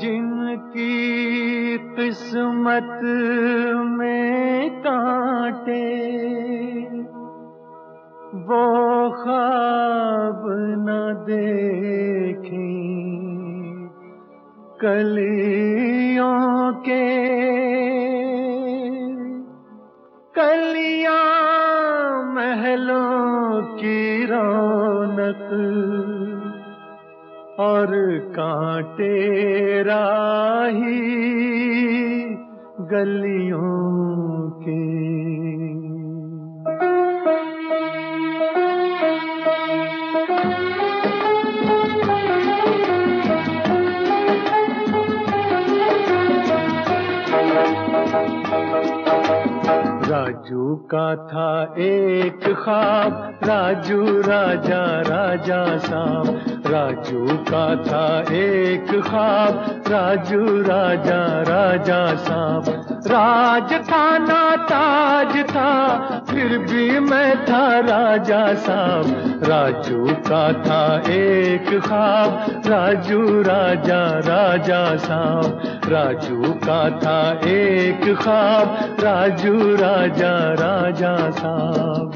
جن کی قسمت میں کانٹے، وہ خواب نہ دیکھیں کلیوں کے۔ کلیاں محلوں کی رونق اور کانٹے راہی گلیوں کے کا تھا ایک خواب۔ راجو راجا راجا سام۔ راجو کا تھا ایک خواب۔ راجو راجا راجا سام۔ راج تھا نا تاج تھا، پھر بھی میں تھا راجا صاحب۔ راجو کا تھا ایک خواب، راجو راجا راجا صاحب۔ راجو کا تھا ایک خواب، راجو راجا راجا صاحب۔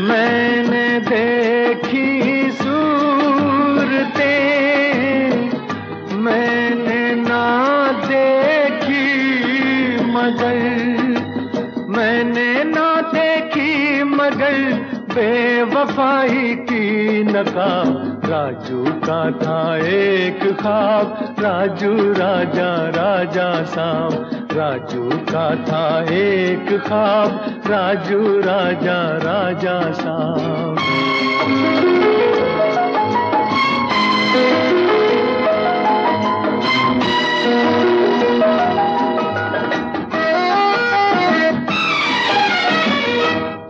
میں نے دیکھی صورتیں، میں نے نہ دیکھی مگر، میں نے نہ دیکھی مگر بے وفائی کی نقاب راجو کا تھا ایک خواب، راجو راجا راجا صاحب راجو کا تھا ایک خواب، راجو راجا راجا صاحب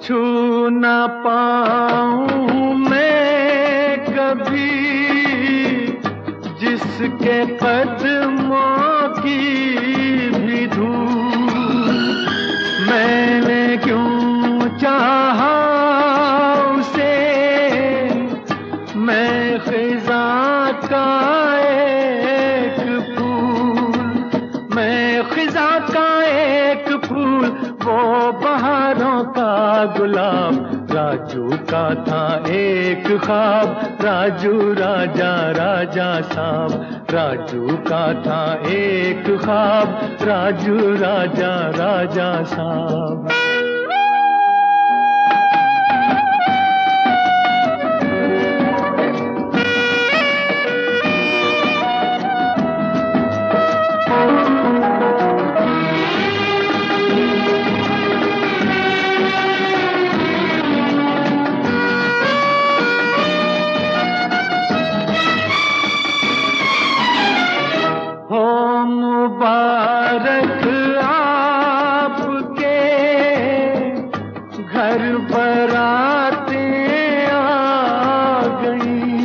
چھو نہ پاؤں میں کبھی، جس کے قدموں کی کا ایک پھول، میں خزاں کا ایک پھول، وہ بہاروں کا گلاب۔ راجو کا تھا ایک خواب، راجو راجا راجا صاحب۔ راجو کا تھا ایک خواب، راجو راجا راجا صاحب۔ مبارک آپ کے گھر براتیں آ گئی۔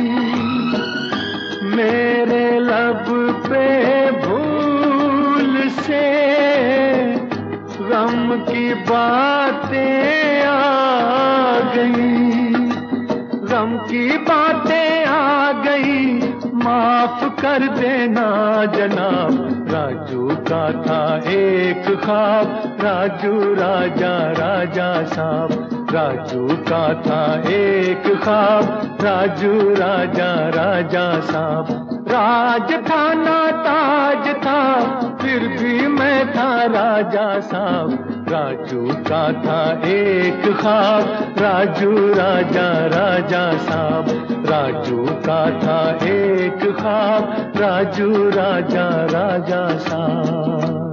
میرے لب پہ بھول سے غم کی باتیں آ گئی۔ غم کی باتیں آ گئی۔ معاف کر دینا جناب، راجو کا تھا ایک خواب۔ راجو راجا راجا صاحب۔ راجو کا تھا ایک خواب۔ راجو راجا راجا صاحب۔ راج تھا نا تاج تھا۔ پھر بھی میں تھا راجا صاحب۔ راجو کا تھا ایک خواب۔ راجو راجا راجا صاحب۔ راجو کا تھا ایک خواب راجو راجا راجا شاہ۔